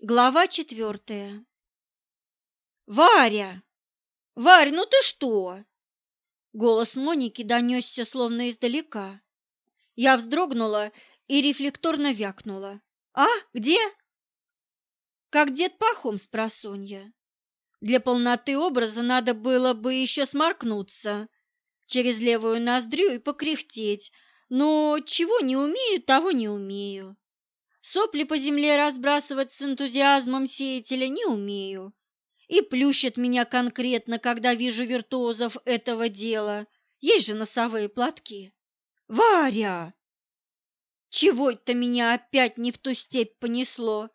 Глава четвертая. «Варя! Варь, ну ты что?» Голос Моники донесся словно издалека. Я вздрогнула и рефлекторно вякнула. «А, где?» Как дед пахом с просонья. Для полноты образа надо было бы еще сморкнуться через левую ноздрю и покряхтеть, но чего не умею, того не умею. Сопли по земле разбрасывать с энтузиазмом сеятеля не умею. И плющит меня конкретно, когда вижу виртуозов этого дела. Есть же носовые платки. Варя! Чего это меня опять не в ту степь понесло?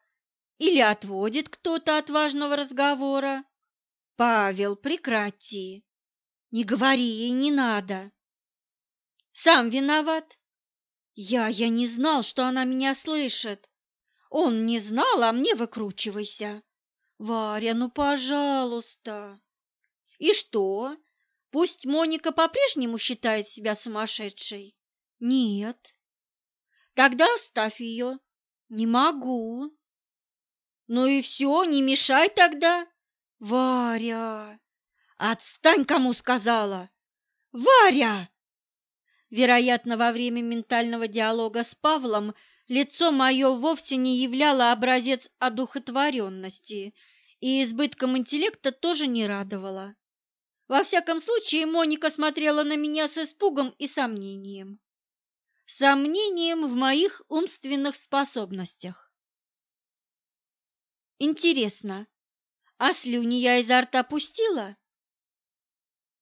Или отводит кто-то от важного разговора? Павел, прекрати. Не говори ей, не надо. Сам виноват. Я, я не знал, что она меня слышит. Он не знал, а мне выкручивайся. Варя, ну, пожалуйста. И что? Пусть Моника по-прежнему считает себя сумасшедшей? Нет. Тогда оставь ее. Не могу. Ну и все, не мешай тогда. Варя! Отстань, кому сказала! Варя! Вероятно, во время ментального диалога с Павлом лицо мое вовсе не являло образец одухотворенности, и избытком интеллекта тоже не радовало. Во всяком случае, Моника смотрела на меня с испугом и сомнением. Сомнением в моих умственных способностях. Интересно, а слюни я изо рта пустила?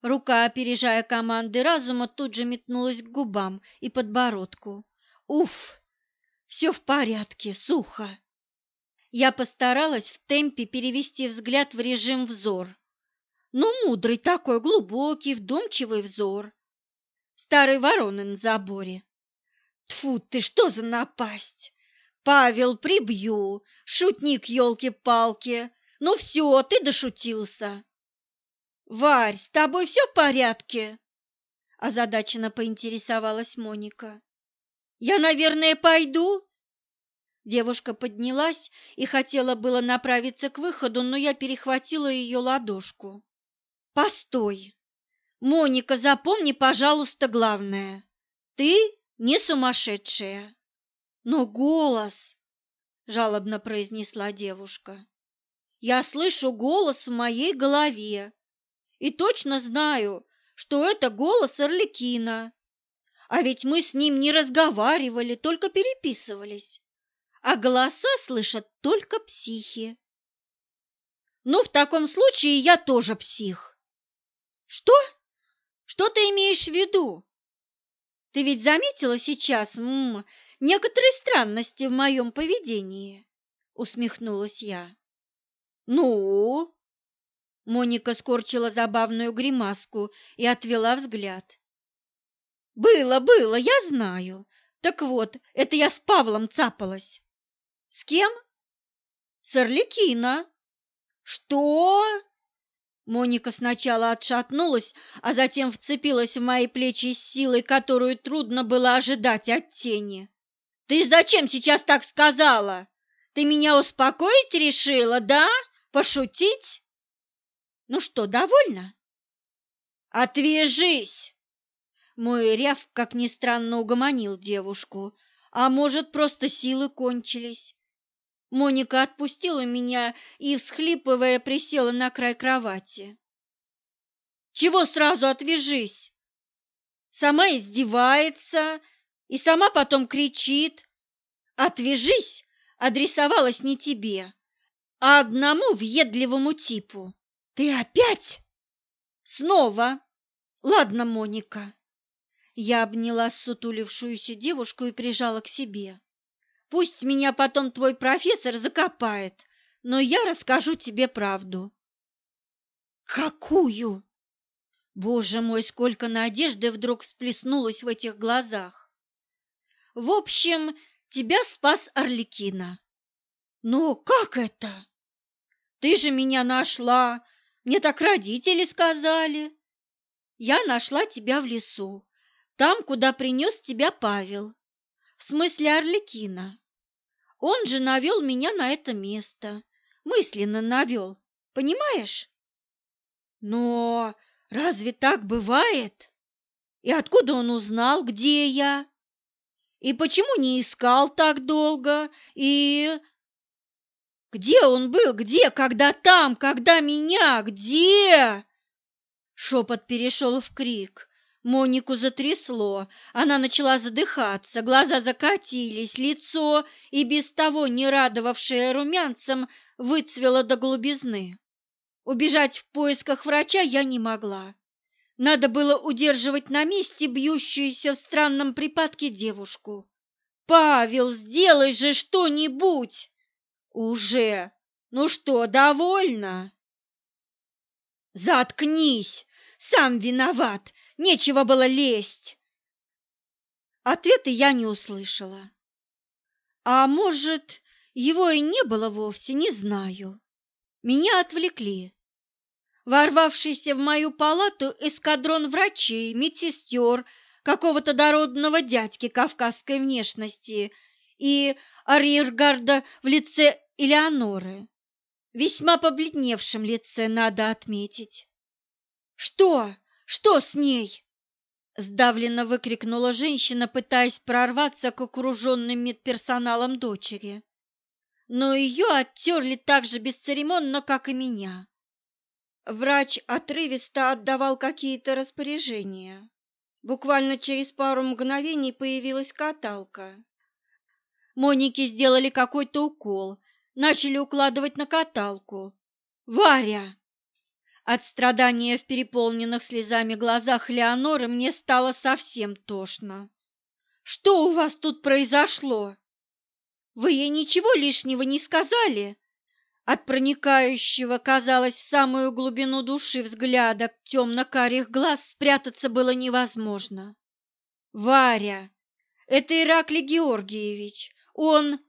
Рука, опережая команды разума, тут же метнулась к губам и подбородку. Уф! Все в порядке, сухо. Я постаралась в темпе перевести взгляд в режим взор. Ну, мудрый такой, глубокий, вдумчивый взор. Старый вороны на заборе. Тфу ты, что за напасть! Павел, прибью! Шутник, елки-палки! Ну все, ты дошутился. «Варь, с тобой все в порядке?» Озадаченно поинтересовалась Моника. «Я, наверное, пойду?» Девушка поднялась и хотела было направиться к выходу, но я перехватила ее ладошку. «Постой! Моника, запомни, пожалуйста, главное. Ты не сумасшедшая!» «Но голос!» — жалобно произнесла девушка. «Я слышу голос в моей голове и точно знаю, что это голос Орликина. А ведь мы с ним не разговаривали, только переписывались. А голоса слышат только психи. Ну, в таком случае я тоже псих. Что? Что ты имеешь в виду? Ты ведь заметила сейчас м -м, некоторые странности в моем поведении? Усмехнулась я. Ну, Моника скорчила забавную гримаску и отвела взгляд. «Было, было, я знаю. Так вот, это я с Павлом цапалась». «С кем?» «С Орликино». «Что?» Моника сначала отшатнулась, а затем вцепилась в мои плечи с силой, которую трудно было ожидать от тени. «Ты зачем сейчас так сказала? Ты меня успокоить решила, да? Пошутить?» Ну что, довольна? Отвяжись! Мой ряв, как ни странно, угомонил девушку. А может, просто силы кончились. Моника отпустила меня и, всхлипывая, присела на край кровати. «Чего сразу отвяжись?» Сама издевается и сама потом кричит. «Отвяжись!» адресовалась не тебе, а одному въедливому типу. Ты опять? Снова? Ладно, Моника. Я обняла сутулившуюся девушку и прижала к себе. Пусть меня потом твой профессор закопает, но я расскажу тебе правду. Какую? Боже мой, сколько надежды вдруг всплеснулось в этих глазах. В общем, тебя спас Орликина. Но как это? Ты же меня нашла, мне так родители сказали. Я нашла тебя в лесу, там, куда принес тебя Павел. В смысле Орликина. Он же навел меня на это место, мысленно навел, понимаешь? Но разве так бывает? И откуда он узнал, где я? И почему не искал так долго? И где он был? Где? Когда там? Когда меня? Где? Шепот перешел в крик. Монику затрясло, она начала задыхаться, глаза закатились, лицо, и без того не радовавшее румянцем, выцвело до глубизны. Убежать в поисках врача я не могла. Надо было удерживать на месте бьющуюся в странном припадке девушку. «Павел, сделай же что-нибудь!» «Уже! Ну что, довольна?» «Заткнись! Сам виноват! Нечего было лезть!» Ответа я не услышала. А может, его и не было вовсе, не знаю. Меня отвлекли. Ворвавшийся в мою палату эскадрон врачей, медсестер, какого-то дородного дядьки кавказской внешности и арьергарда в лице Элеоноры. Весьма побледневшем лице, надо отметить. «Что? Что с ней?» Сдавленно выкрикнула женщина, пытаясь прорваться к окруженным медперсоналом дочери. Но ее оттерли так же бесцеремонно, как и меня. Врач отрывисто отдавал какие-то распоряжения. Буквально через пару мгновений появилась каталка. Монике сделали какой-то укол, начали укладывать на каталку. «Варя!» От страдания в переполненных слезами глазах Леоноры мне стало совсем тошно. «Что у вас тут произошло? Вы ей ничего лишнего не сказали?» От проникающего, казалось, в самую глубину души взгляда темно-карих глаз спрятаться было невозможно. «Варя, это Ираклий Георгиевич. Он...»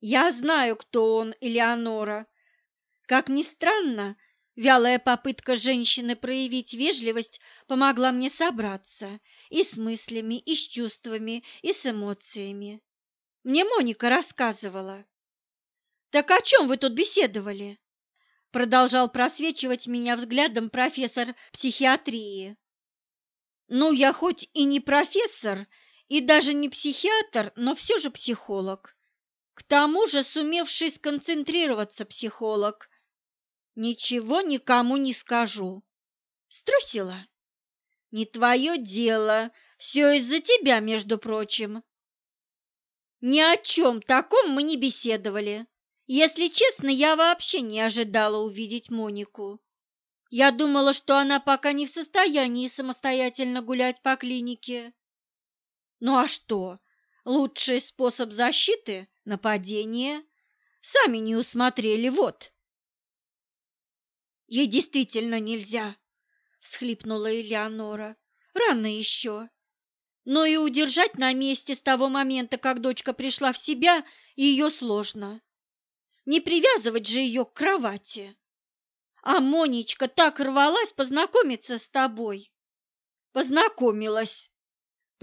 «Я знаю, кто он, Элеонора. Как ни странно, Вялая попытка женщины проявить вежливость помогла мне собраться и с мыслями, и с чувствами, и с эмоциями. Мне Моника рассказывала. «Так о чем вы тут беседовали?» Продолжал просвечивать меня взглядом профессор психиатрии. «Ну, я хоть и не профессор, и даже не психиатр, но все же психолог. К тому же сумевший сконцентрироваться психолог, Ничего никому не скажу. Струсила? Не твое дело, все из-за тебя, между прочим. Ни о чем таком мы не беседовали. Если честно, я вообще не ожидала увидеть Монику. Я думала, что она пока не в состоянии самостоятельно гулять по клинике. Ну а что? Лучший способ защиты – нападение. Сами не усмотрели, вот. Ей действительно нельзя, всхлипнула Элеонора. Рано еще. Но и удержать на месте с того момента, как дочка пришла в себя, ее сложно. Не привязывать же ее к кровати. А Монечка так рвалась познакомиться с тобой. Познакомилась,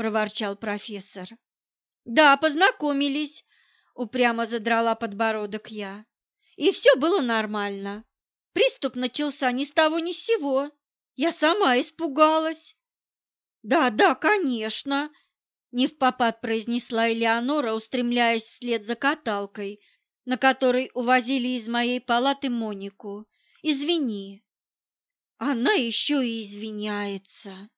проворчал профессор. Да, познакомились, упрямо задрала подбородок я. И все было нормально. Приступ начался ни с того ни с сего. Я сама испугалась. Да, да, конечно, не в попад произнесла Элеонора, устремляясь вслед за каталкой, на которой увозили из моей палаты Монику. Извини. Она еще и извиняется.